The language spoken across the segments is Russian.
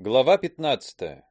Глава 15.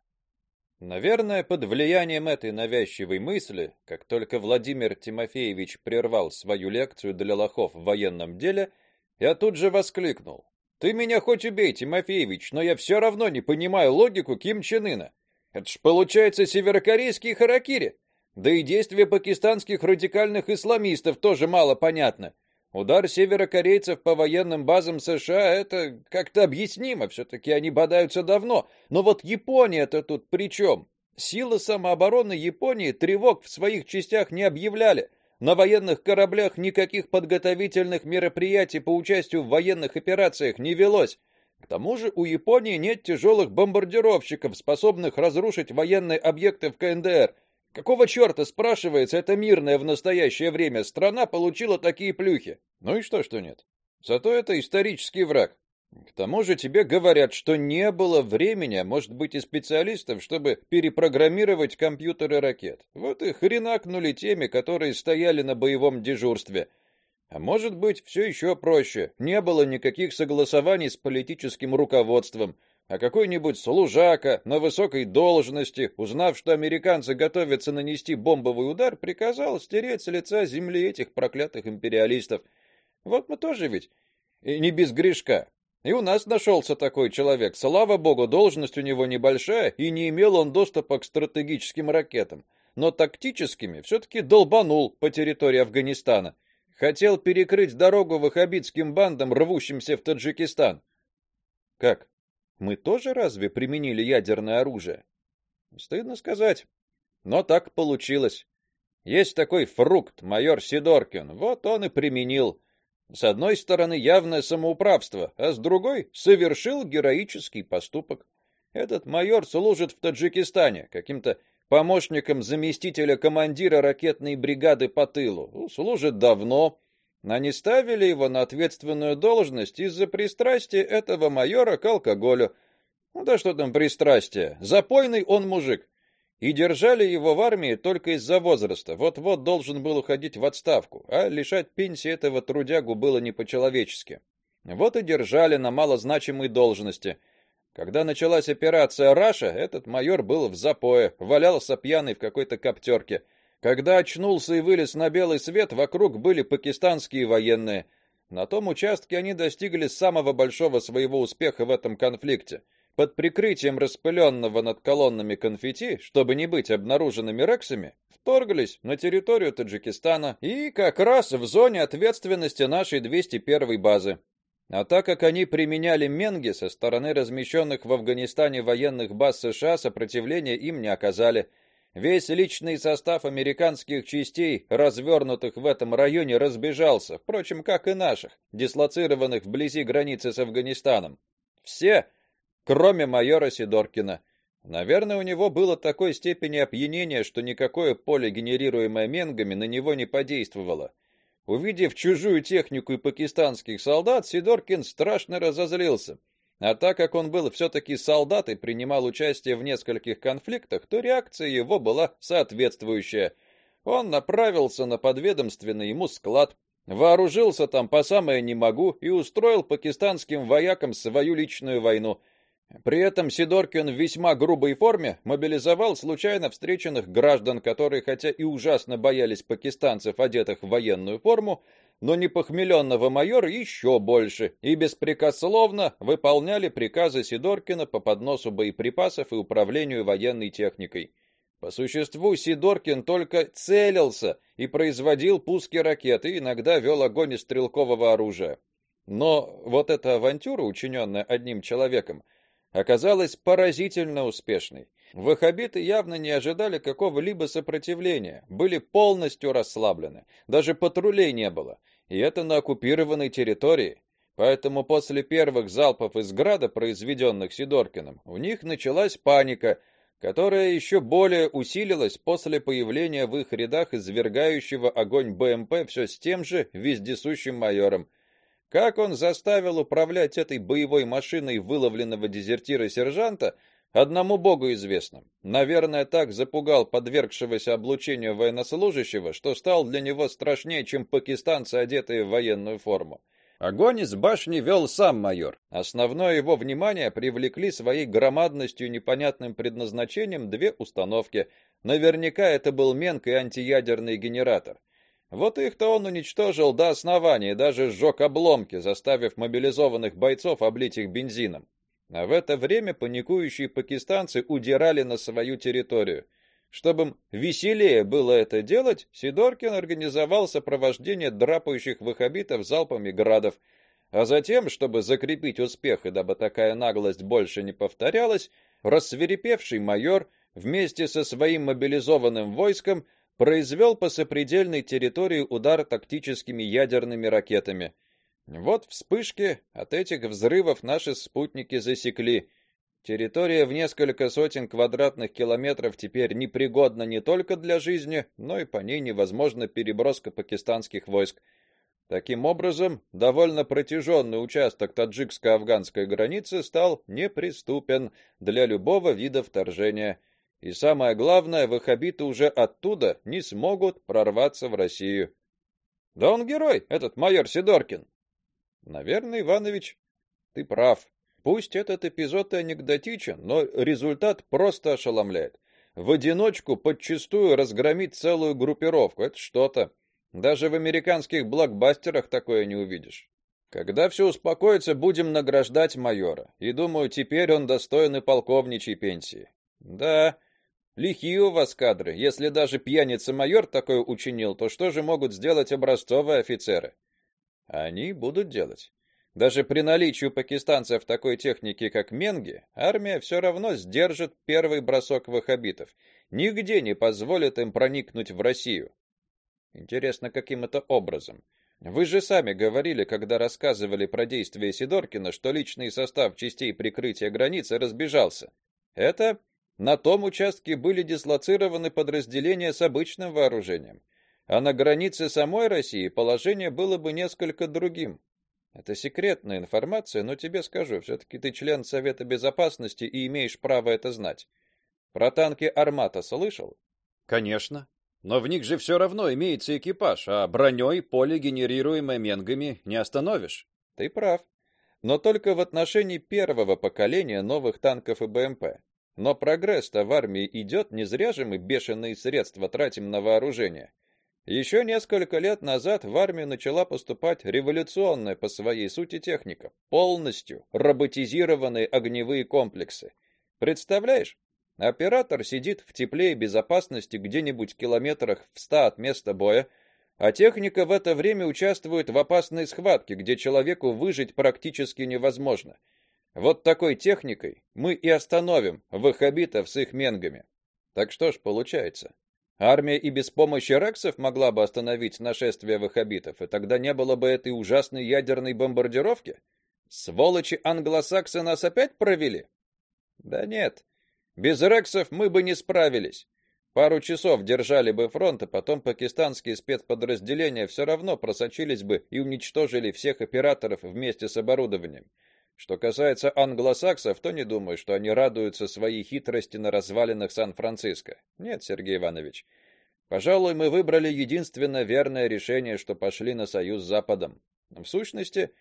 Наверное, под влиянием этой навязчивой мысли, как только Владимир Тимофеевич прервал свою лекцию для лохов в военном деле, я тут же воскликнул: "Ты меня хоть убей, Тимофеевич, но я все равно не понимаю логику Ким Чен Ына. Это ж получается северокорейский харакири. Да и действия пакистанских радикальных исламистов тоже мало понятно. Удар северокорейцев по военным базам США это как-то объяснимо, все таки они бодаются давно. Но вот Япония-то тут при чем? Силы самообороны Японии тревог в своих частях не объявляли. На военных кораблях никаких подготовительных мероприятий по участию в военных операциях не велось. К тому же у Японии нет тяжелых бомбардировщиков, способных разрушить военные объекты в КНДР. Какого черта, спрашивается, эта мирная в настоящее время страна получила такие плюхи? Ну и что, что нет? Зато это исторический враг. К тому же тебе говорят, что не было времени, а может быть и специалистов, чтобы перепрограммировать компьютеры ракет. Вот и хренакнули теми, которые стояли на боевом дежурстве. А может быть, все еще проще. Не было никаких согласований с политическим руководством а какой-нибудь служака на высокой должности, узнав, что американцы готовятся нанести бомбовый удар, приказал стереть с лица земли этих проклятых империалистов. Вот мы тоже ведь и не без грешка. И у нас нашелся такой человек. Слава богу, должность у него небольшая, и не имел он доступа к стратегическим ракетам, но тактическими все таки долбанул по территории Афганистана. Хотел перекрыть дорогу ваххабитским бандам, рвущимся в Таджикистан. Как? Мы тоже разве применили ядерное оружие? Стыдно сказать, но так получилось. Есть такой фрукт, майор Сидоркин. Вот он и применил. С одной стороны, явное самоуправство, а с другой совершил героический поступок. Этот майор служит в Таджикистане каким-то помощником заместителя командира ракетной бригады по тылу. Служит давно, но не ставили его на ответственную должность из-за пристрастия этого майора к алкоголю. Ну да что там пристрастие? Запойный он мужик. И держали его в армии только из-за возраста. Вот-вот должен был уходить в отставку, а лишать пенсии этого трудягу было не по-человечески. Вот и держали на малозначимой должности. Когда началась операция Раша, этот майор был в запое, валялся пьяный в какой-то коптерке. Когда очнулся и вылез на белый свет, вокруг были пакистанские военные. На том участке они достигли самого большого своего успеха в этом конфликте. Под прикрытием распыленного над колоннами конфетти, чтобы не быть обнаруженными рексами, вторглись на территорию Таджикистана и как раз в зоне ответственности нашей 201-й базы. А так как они применяли менги со стороны размещенных в Афганистане военных баз США, сопротивления им не оказали. Весь личный состав американских частей, развернутых в этом районе, разбежался, впрочем, как и наших, дислоцированных вблизи границы с Афганистаном. Все, кроме майора Сидоркина. Наверное, у него было такой степени опьянения, что никакое поле, генерируемое менгами, на него не подействовало. Увидев чужую технику и пакистанских солдат, Сидоркин страшно разозлился. А так как он был все таки солдат и принимал участие в нескольких конфликтах, то реакция его была соответствующая. Он направился на подведомственный ему склад, вооружился там по самое не могу и устроил пакистанским воякам свою личную войну. При этом Сидоркин в весьма грубой форме мобилизовал случайно встреченных граждан, которые хотя и ужасно боялись пакистанцев, одетых в военную форму, но непохмеленного майора еще больше и беспрекословно выполняли приказы Сидоркина по подносу боеприпасов и управлению военной техникой. По существу Сидоркин только целился и производил пуски ракет и иногда вел огонь из стрелкового оружия. Но вот эта авантюра, учиненная одним человеком, оказалась поразительно успешной. Ваххабиты явно не ожидали какого-либо сопротивления, были полностью расслаблены. Даже патрулей не было, и это на оккупированной территории. Поэтому после первых залпов из града, произведенных Сидоркиным, у них началась паника, которая еще более усилилась после появления в их рядах извергающего огонь БМП все с тем же вездесущим майором. Как он заставил управлять этой боевой машиной выловленного дезертира сержанта, одному богу известно. Наверное, так запугал подвергшегося облучению военнослужащего, что стал для него страшнее, чем пакистанцы, одетые в военную форму. Огонь из башни вел сам майор. Основное его внимание привлекли своей громадностью и непонятным предназначением две установки. Наверняка это был Менк и антиядерный генератор. Вот их-то он уничтожил до основания даже сжег обломки, заставив мобилизованных бойцов облить их бензином. А в это время паникующие пакистанцы удирали на свою территорию. Чтобы им веселее было это делать, Сидоркин организовал сопровождение драпающих ваххабитов залпами градов, а затем, чтобы закрепить успех и дабы такая наглость больше не повторялась, рассверепевший майор вместе со своим мобилизованным войском произвел по сопредельной территории удар тактическими ядерными ракетами. Вот вспышки от этих взрывов наши спутники засекли. Территория в несколько сотен квадратных километров теперь непригодна не только для жизни, но и по ней невозможна переброска пакистанских войск. Таким образом, довольно протяженный участок таджикско-афганской границы стал неприступен для любого вида вторжения. И самое главное, ваххабиты уже оттуда не смогут прорваться в Россию. Да он герой, этот майор Сидоркин. Наверное, Иванович, ты прав. Пусть этот эпизод и анекдотичен, но результат просто ошеломляет. В одиночку подчистую разгромить целую группировку это что-то. Даже в американских блокбастерах такое не увидишь. Когда все успокоится, будем награждать майора. И думаю, теперь он достоин и полковничьей пенсии. Да, лихие у вас кадры. Если даже пьяница-майор такое учинил, то что же могут сделать образцовые офицеры? Они будут делать. Даже при наличии у пакистанцев такой техники, как менги, армия все равно сдержит первый бросок ваххабитов. Нигде не позволит им проникнуть в Россию. Интересно, каким это образом? Вы же сами говорили, когда рассказывали про действия Сидоркина, что личный состав частей прикрытия границы разбежался. Это на том участке были дислоцированы подразделения с обычным вооружением. А на границе самой России положение было бы несколько другим. Это секретная информация, но тебе скажу, все таки ты член Совета безопасности и имеешь право это знать. Про танки Армата слышал? Конечно. Но в них же все равно имеется экипаж, а броней поле, генерируемое менгами, не остановишь. Ты прав. Но только в отношении первого поколения новых танков и БМП. Но прогресс-то в армии идет, не зря же мы бешеные средства тратим на вооружение. Еще несколько лет назад в армию начала поступать революционная по своей сути техника, полностью роботизированные огневые комплексы. Представляешь? Оператор сидит в тепле и безопасности где-нибудь километрах в ста от места боя, а техника в это время участвует в опасной схватке, где человеку выжить практически невозможно. Вот такой техникой мы и остановим ваххабитов с их менгами. Так что ж получается? Армия и без помощи рексов могла бы остановить нашествие ваххабитов, и тогда не было бы этой ужасной ядерной бомбардировки. Сволочи англосаксы нас опять провели? Да нет. Без рексов мы бы не справились. Пару часов держали бы фронт, а потом пакистанские спецподразделения все равно просочились бы и уничтожили всех операторов вместе с оборудованием. Что касается англосаксов, то не думаю, что они радуются своей хитрости на развалинах Сан-Франциско. Нет, Сергей Иванович. Пожалуй, мы выбрали единственно верное решение, что пошли на союз с Западом. В сущности,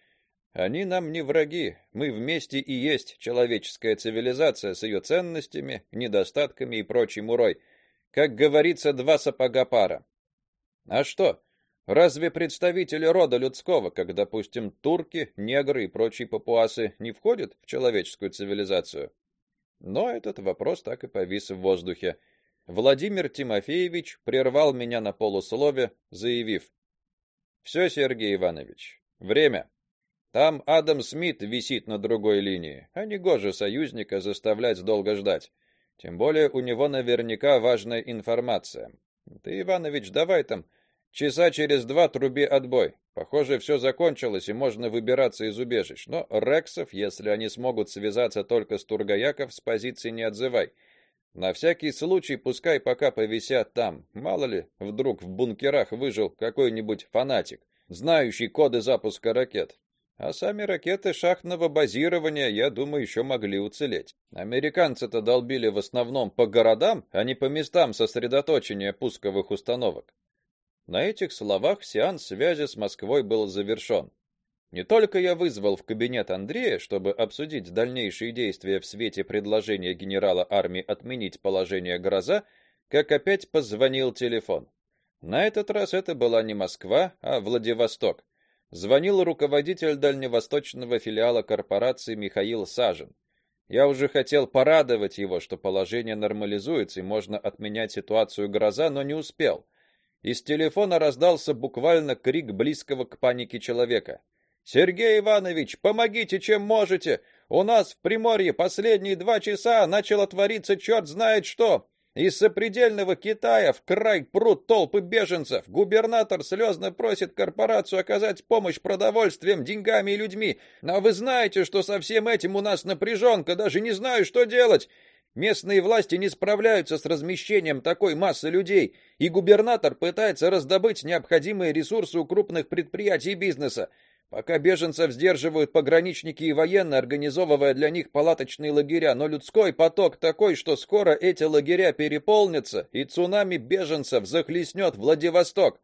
они нам не враги. Мы вместе и есть человеческая цивилизация с ее ценностями, недостатками и прочей мурой. Как говорится, два сапога пара. А что? Разве представители рода людского, как, допустим, турки, негры и прочие папуасы, не входят в человеческую цивилизацию? Но этот вопрос так и повис в воздухе. Владимир Тимофеевич прервал меня на полуслове, заявив: «Все, Сергей Иванович, время. Там Адам Смит висит на другой линии, а не гоже союзника заставлять долго ждать. Тем более у него наверняка важная информация. Ты, Иванович, давай там Часа через два труби отбой. Похоже, все закончилось и можно выбираться из убежищ. Но рексов, если они смогут связаться только с Тургаяков, с позиции не отзывай. На всякий случай пускай пока повисят там. Мало ли, вдруг в бункерах выжил какой-нибудь фанатик, знающий коды запуска ракет. А сами ракеты шахтного базирования, я думаю, еще могли уцелеть. Американцы-то долбили в основном по городам, а не по местам сосредоточения пусковых установок. На этих словах сеанс связи с Москвой был завершен. Не только я вызвал в кабинет Андрея, чтобы обсудить дальнейшие действия в свете предложения генерала армии отменить положение Гроза, как опять позвонил телефон. На этот раз это была не Москва, а Владивосток. Звонил руководитель дальневосточного филиала корпорации Михаил Сажин. Я уже хотел порадовать его, что положение нормализуется и можно отменять ситуацию Гроза, но не успел. Из телефона раздался буквально крик близкого к панике человека. Сергей Иванович, помогите, чем можете. У нас в Приморье последние два часа начало твориться черт знает что. Из сопредельного Китая в край прут толпы беженцев. Губернатор слезно просит корпорацию оказать помощь продовольствием, деньгами и людьми. Но вы знаете, что со всем этим у нас напряженка, даже не знаю, что делать. Местные власти не справляются с размещением такой массы людей, и губернатор пытается раздобыть необходимые ресурсы у крупных предприятий бизнеса. Пока беженцев сдерживают пограничники и военные, организовывая для них палаточные лагеря, но людской поток такой, что скоро эти лагеря переполнятся, и цунами беженцев захлестнет Владивосток.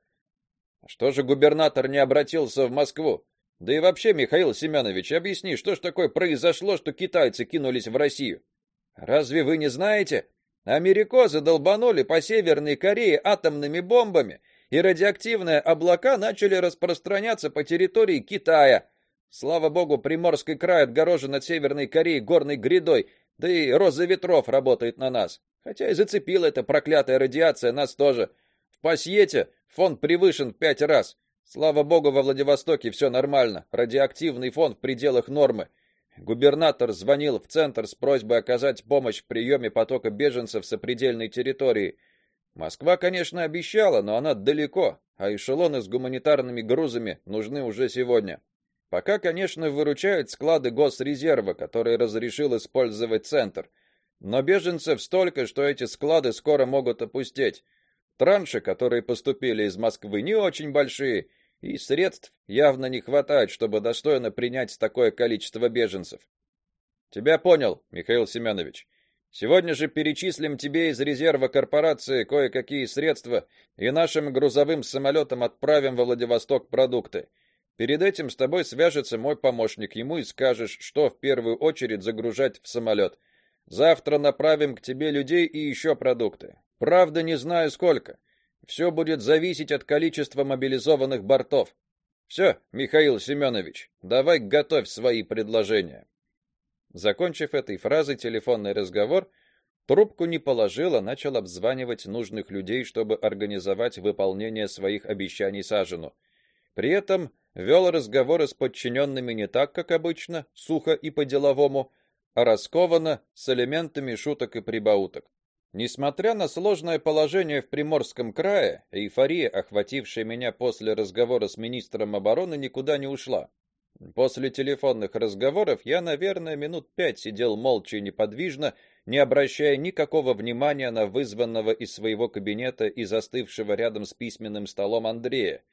А что же губернатор не обратился в Москву? Да и вообще, Михаил Семенович, объясни, что ж такое произошло, что китайцы кинулись в Россию? Разве вы не знаете? Америкосы долбанули по Северной Корее атомными бомбами и радиоактивные облака начали распространяться по территории Китая. Слава богу, Приморский край отгорожен от Северной Кореи горной грядой, да и роза ветров работает на нас. Хотя и зацепила эта проклятая радиация нас тоже. В Пасьете фон превышен в пять раз. Слава богу, во Владивостоке все нормально. Радиоактивный фон в пределах нормы. Губернатор звонил в центр с просьбой оказать помощь в приеме потока беженцев с сопредельной территории. Москва, конечно, обещала, но она далеко, а эшелоны с гуманитарными грузами нужны уже сегодня. Пока, конечно, выручают склады госрезерва, которые разрешил использовать центр. Но беженцев столько, что эти склады скоро могут опустеть. Транши, которые поступили из Москвы, не очень большие, и средств явно не хватает, чтобы достойно принять такое количество беженцев. Тебя понял, Михаил Семенович. Сегодня же перечислим тебе из резерва корпорации кое-какие средства и нашим грузовым самолетом отправим во Владивосток продукты. Перед этим с тобой свяжется мой помощник, ему и скажешь, что в первую очередь загружать в самолет. Завтра направим к тебе людей и еще продукты. Правда, не знаю сколько. Все будет зависеть от количества мобилизованных бортов. Все, Михаил Семенович, давай готовь свои предложения. Закончив этой фразой телефонный разговор, трубку не положил, а начал обзванивать нужных людей, чтобы организовать выполнение своих обещаний Сажину. При этом вел разговоры с подчиненными не так, как обычно, сухо и по-деловому, а раскованно, с элементами шуток и прибауток. Несмотря на сложное положение в Приморском крае, эйфория, охватившая меня после разговора с министром обороны, никуда не ушла. После телефонных разговоров я, наверное, минут пять сидел молча и неподвижно, не обращая никакого внимания на вызванного из своего кабинета и застывшего рядом с письменным столом Андрея.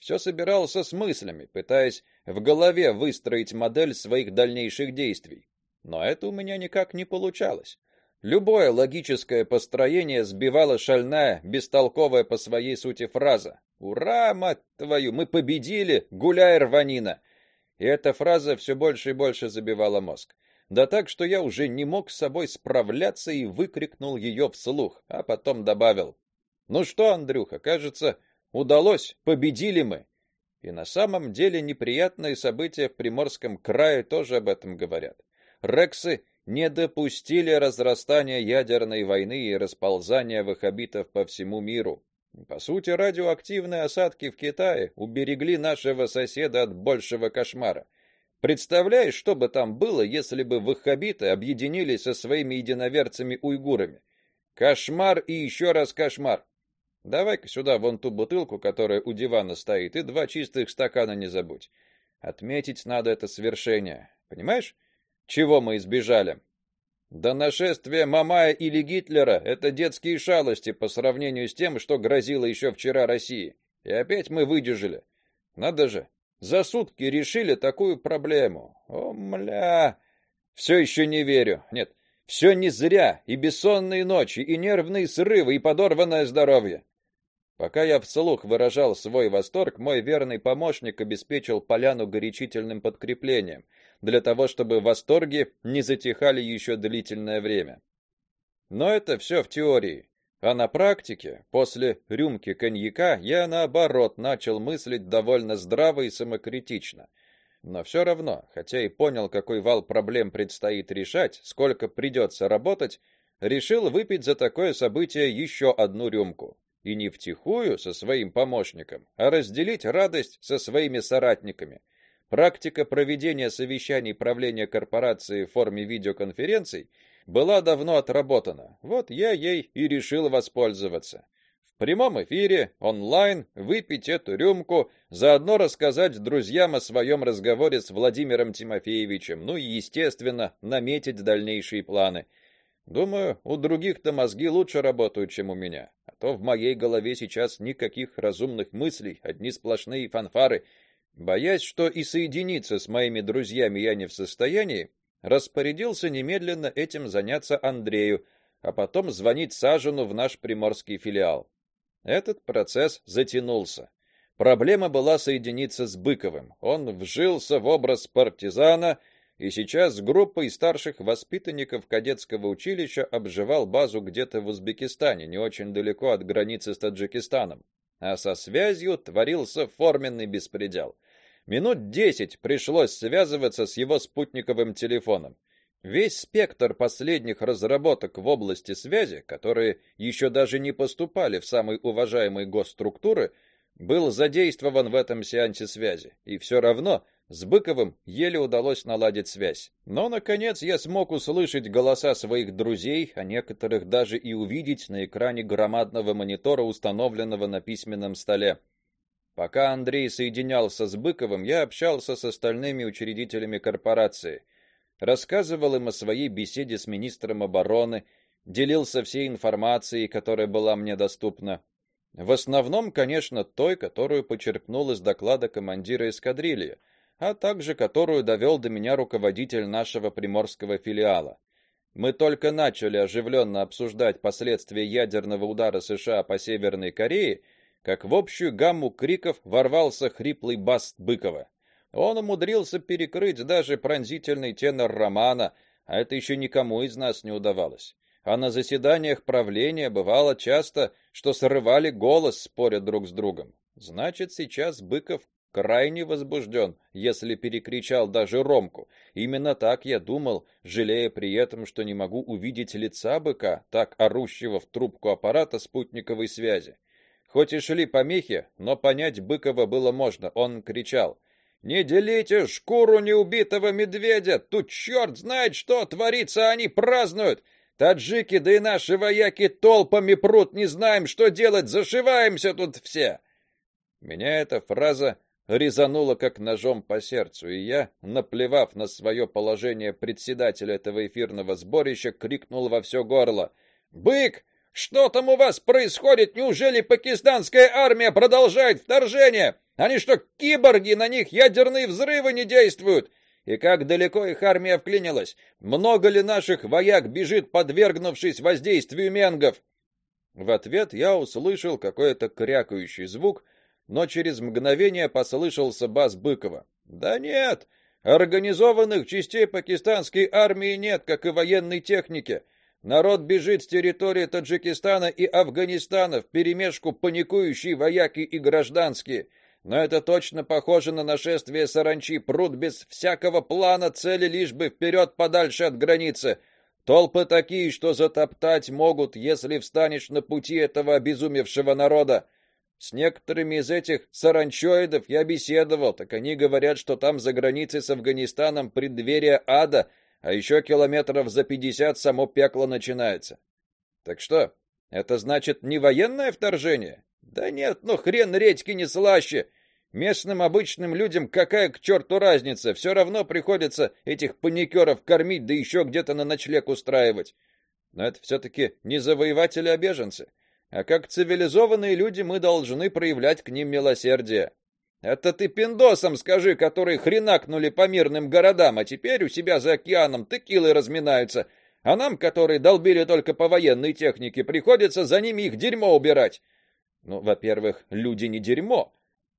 Все собирался с мыслями, пытаясь в голове выстроить модель своих дальнейших действий. Но это у меня никак не получалось. Любое логическое построение сбивала шальная, бестолковая по своей сути фраза: "Ура, мать твою, мы победили, гуляй рванина!" И эта фраза все больше и больше забивала мозг. Да так, что я уже не мог с собой справляться и выкрикнул ее вслух, а потом добавил: "Ну что, Андрюха, кажется, удалось, победили мы". И на самом деле неприятные события в Приморском крае тоже об этом говорят. Рексы не допустили разрастания ядерной войны и расползания ваххабитов по всему миру. По сути, радиоактивные осадки в Китае уберегли нашего соседа от большего кошмара. Представляешь, что бы там было, если бы ваххабиты объединились со своими единоверцами-уйгурами? Кошмар и еще раз кошмар. Давай-ка сюда вон ту бутылку, которая у дивана стоит, и два чистых стакана не забудь. Отметить надо это свершение. Понимаешь, чего мы избежали? До нашествия Мамая или Гитлера это детские шалости по сравнению с тем, что грозило еще вчера России. И опять мы выдержали. Надо же, за сутки решили такую проблему. О, мля. Все еще не верю. Нет, все не зря. И бессонные ночи, и нервные срывы, и подорванное здоровье. Пока я вслух выражал свой восторг, мой верный помощник обеспечил поляну горячительным подкреплением, для того чтобы восторги не затихали еще длительное время. Но это все в теории. А на практике, после рюмки коньяка, я наоборот начал мыслить довольно здраво и самокритично. Но все равно, хотя и понял, какой вал проблем предстоит решать, сколько придется работать, решил выпить за такое событие еще одну рюмку. И не втихую со своим помощником, а разделить радость со своими соратниками. Практика проведения совещаний правления корпорации в форме видеоконференций была давно отработана. Вот я ей и решил воспользоваться. В прямом эфире, онлайн, выпить эту рюмку, заодно рассказать друзьям о своем разговоре с Владимиром Тимофеевичем, ну и, естественно, наметить дальнейшие планы. Думаю, у других-то мозги лучше работают, чем у меня. А то в моей голове сейчас никаких разумных мыслей, одни сплошные фанфары. Боясь, что и соединиться с моими друзьями я не в состоянии, распорядился немедленно этим заняться Андрею, а потом звонить Сажину в наш приморский филиал. Этот процесс затянулся. Проблема была соединиться с Быковым. Он вжился в образ партизана и сейчас с группой старших воспитанников кадетского училища обживал базу где-то в Узбекистане, не очень далеко от границы с Таджикистаном. А со связью творился форменный беспредел. Минут десять пришлось связываться с его спутниковым телефоном. Весь спектр последних разработок в области связи, которые еще даже не поступали в самые уважаемые госструктуры, был задействован в этом сеансе связи. И все равно с Быковым еле удалось наладить связь. Но наконец я смог услышать голоса своих друзей, а некоторых даже и увидеть на экране громадного монитора, установленного на письменном столе. Пока Андрей соединялся с Быковым, я общался с остальными учредителями корпорации, рассказывал им о своей беседе с министром обороны, делился всей информацией, которая была мне доступна. В основном, конечно, той, которую почерпнул из доклада командира эскадрильи, а также которую довел до меня руководитель нашего приморского филиала. Мы только начали оживленно обсуждать последствия ядерного удара США по Северной Корее, как в общую гамму криков ворвался хриплый бас Быкова. Он умудрился перекрыть даже пронзительный тенор романа, а это еще никому из нас не удавалось. А на заседаниях правления бывало часто, что срывали голос, споря друг с другом. Значит, сейчас Быков крайне возбужден, если перекричал даже Ромку. Именно так я думал, жалея при этом, что не могу увидеть лица быка, так орущего в трубку аппарата спутниковой связи. Хоть и шли помехи, но понять Быкова было можно. Он кричал: "Не делите шкуру неубитого медведя! Тут черт знает, что творится, они празднуют! Таджики да и наши вояки толпами прут, не знаем, что делать, зашиваемся тут все!" Меня эта фраза резанула как ножом по сердцу, и я, наплевав на свое положение председателя этого эфирного сборища, крикнул во все горло: "Бык, что там у вас происходит? Неужели пакистанская армия продолжает вторжение? Они что, киборги, на них ядерные взрывы не действуют? И как далеко их армия вклинилась? Много ли наших вояк бежит, подвергнувшись воздействию менгов? В ответ я услышал какой-то крякающий звук, но через мгновение послышался бас Быкова. Да нет, организованных частей пакистанской армии нет, как и военной техники. Народ бежит с территории Таджикистана и Афганистана вперемешку паникующие вояки и гражданские. Но это точно похоже на нашествие саранчи, прут без всякого плана, цели лишь бы вперед подальше от границы. Толпы такие, что затоптать могут, если встанешь на пути этого обезумевшего народа. С некоторыми из этих саранчоидов я беседовал, так они говорят, что там за границей с Афганистаном преддверие ада — а еще километров за пятьдесят само пекло начинается. Так что, это значит не военное вторжение? Да нет, ну хрен редьки не слаще. Местным обычным людям какая к черту разница? Все равно приходится этих паникеров кормить, да еще где-то на ночлег устраивать. Но это все таки не завоеватели, а беженцы. А как цивилизованные люди мы должны проявлять к ним милосердие. Это ты пиндосам скажи, которые хренакнули по мирным городам, а теперь у себя за океаном текилы разминаются. А нам, которые долбили только по военной технике, приходится за ними их дерьмо убирать. Ну, во-первых, люди не дерьмо,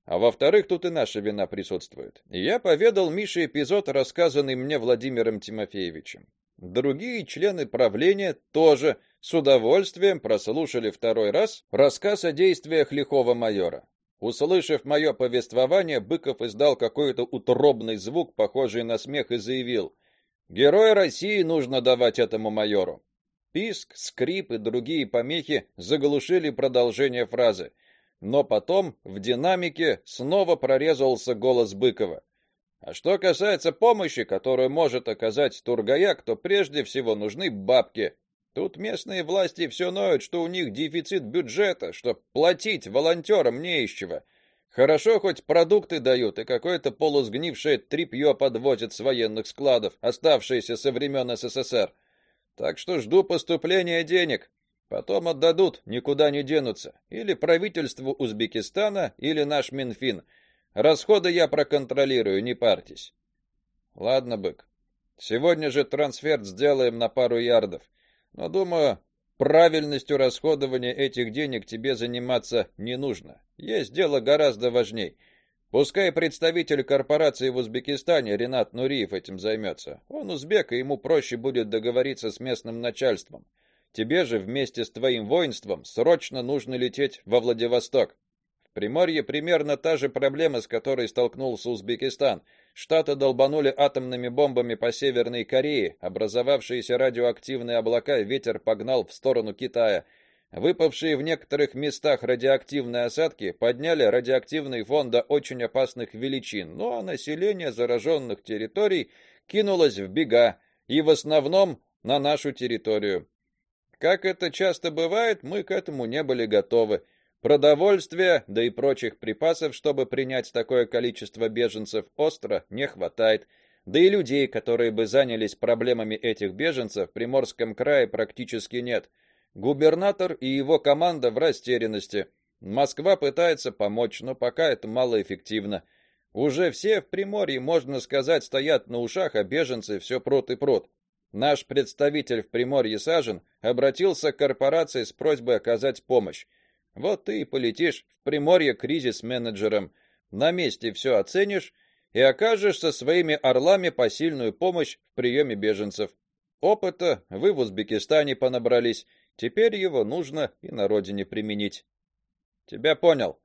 а во-вторых, тут и наша вина присутствует. Я поведал Мише эпизод, рассказанный мне Владимиром Тимофеевичем. Другие члены правления тоже с удовольствием прослушали второй раз рассказ о действиях лихого майора. Услышав мое повествование, Быков издал какой-то утробный звук, похожий на смех, и заявил: "Герой России нужно давать этому майору". Писк, скрип и другие помехи заглушили продолжение фразы, но потом в динамике снова прорезался голос Быкова. А что касается помощи, которую может оказать Тургаяк, то прежде всего нужны бабки. Тут местные власти все ноют, что у них дефицит бюджета, что платить волонтерам не из чего. Хорошо хоть продукты дают и какое-то полусгнившее тряпье подвозят с военных складов, оставшиеся со времен СССР. Так что жду поступления денег. Потом отдадут, никуда не денутся. Или правительству Узбекистана, или наш Минфин. Расходы я проконтролирую, не парьтесь. Ладно, бык. Сегодня же трансфер сделаем на пару ярдов. Но думаю, правильностью расходования этих денег тебе заниматься не нужно. Есть дело гораздо важнее. Пускай представитель корпорации в Узбекистане Ренат Нуриев этим займется. Он узбек, и ему проще будет договориться с местным начальством. Тебе же вместе с твоим воинством срочно нужно лететь во Владивосток. Приморье примерно та же проблема, с которой столкнулся Узбекистан. Штаты долбанули атомными бомбами по Северной Корее, образовавшиеся радиоактивные облака ветер погнал в сторону Китая. Выпавшие в некоторых местах радиоактивные осадки подняли радиоактивный фон до очень опасных величин, ну а население зараженных территорий кинулось в бега, и в основном на нашу территорию. Как это часто бывает, мы к этому не были готовы. Продовольствия, да и прочих припасов, чтобы принять такое количество беженцев, остро не хватает. Да и людей, которые бы занялись проблемами этих беженцев, в Приморском крае практически нет. Губернатор и его команда в растерянности. Москва пытается помочь, но пока это малоэффективно. Уже все в Приморье, можно сказать, стоят на ушах, а беженцы все прут и прут. Наш представитель в Приморье Сажен обратился к корпорации с просьбой оказать помощь. Вот ты и полетишь в Приморье кризис-менеджером. На месте все оценишь и окажешь со своими орлами посильную помощь в приеме беженцев. Опыта вы в Узбекистане понабрались, теперь его нужно и на родине применить. Тебя понял.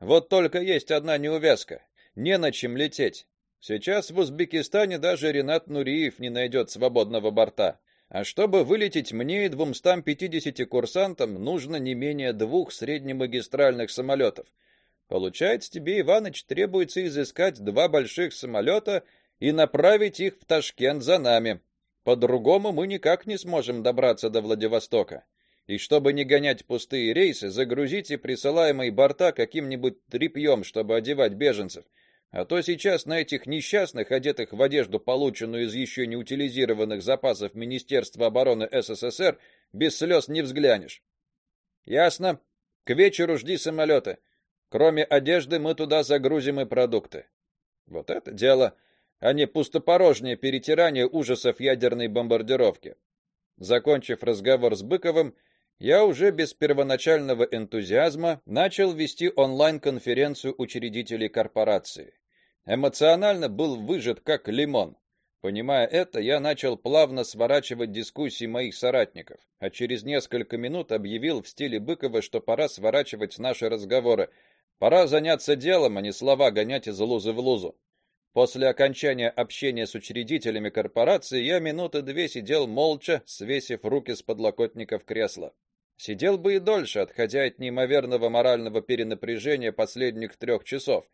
Вот только есть одна неувязка. Не на чем лететь. Сейчас в Узбекистане даже Ренат Нуриев не найдет свободного борта. А чтобы вылететь мне и 250 курсантам, нужно не менее двух среднемагистральных самолетов. Получается, тебе, Иваныч, требуется изыскать два больших самолета и направить их в Ташкент за нами. По-другому мы никак не сможем добраться до Владивостока. И чтобы не гонять пустые рейсы, загрузите присылаемые борта каким-нибудь тряпьем, чтобы одевать беженцев. А то сейчас на этих несчастных, одетых в одежду, полученную из еще не утилизированных запасов Министерства обороны СССР, без слез не взглянешь. Ясно. К вечеру жди самолеты. Кроме одежды мы туда загрузим и продукты. Вот это дело, а не пустопорожнее перетирание ужасов ядерной бомбардировки. Закончив разговор с Быковым, я уже без первоначального энтузиазма начал вести онлайн-конференцию учредителей корпорации. Эмоционально был выжат как лимон. Понимая это, я начал плавно сворачивать дискуссии моих соратников, а через несколько минут объявил в стиле Быкова, что пора сворачивать наши разговоры. Пора заняться делом, а не слова гонять из лузы в лузу. После окончания общения с учредителями корпорации я минуты две сидел молча, свесив руки с подлокотников кресла. Сидел бы и дольше, отходя от неимоверного морального перенапряжения последних трех часов.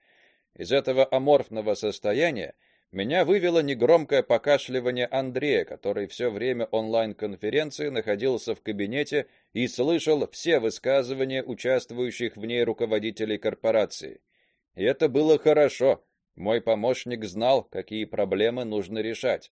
Из этого аморфного состояния меня вывело негромкое покашливание Андрея, который все время онлайн-конференции находился в кабинете и слышал все высказывания участвующих в ней руководителей корпорации. И это было хорошо. Мой помощник знал, какие проблемы нужно решать.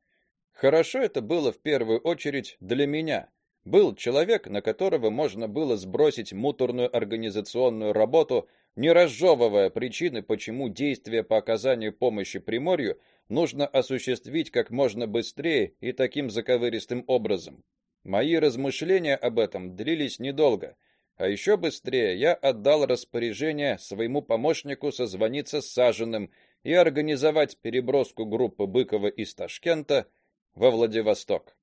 Хорошо это было в первую очередь для меня. Был человек, на которого можно было сбросить муторную организационную работу, не разжевывая причины, почему действия по оказанию помощи Приморью нужно осуществить как можно быстрее и таким заковыристым образом. Мои размышления об этом длились недолго. А еще быстрее я отдал распоряжение своему помощнику созвониться с Саженым и организовать переброску группы Быкова из Ташкента во Владивосток.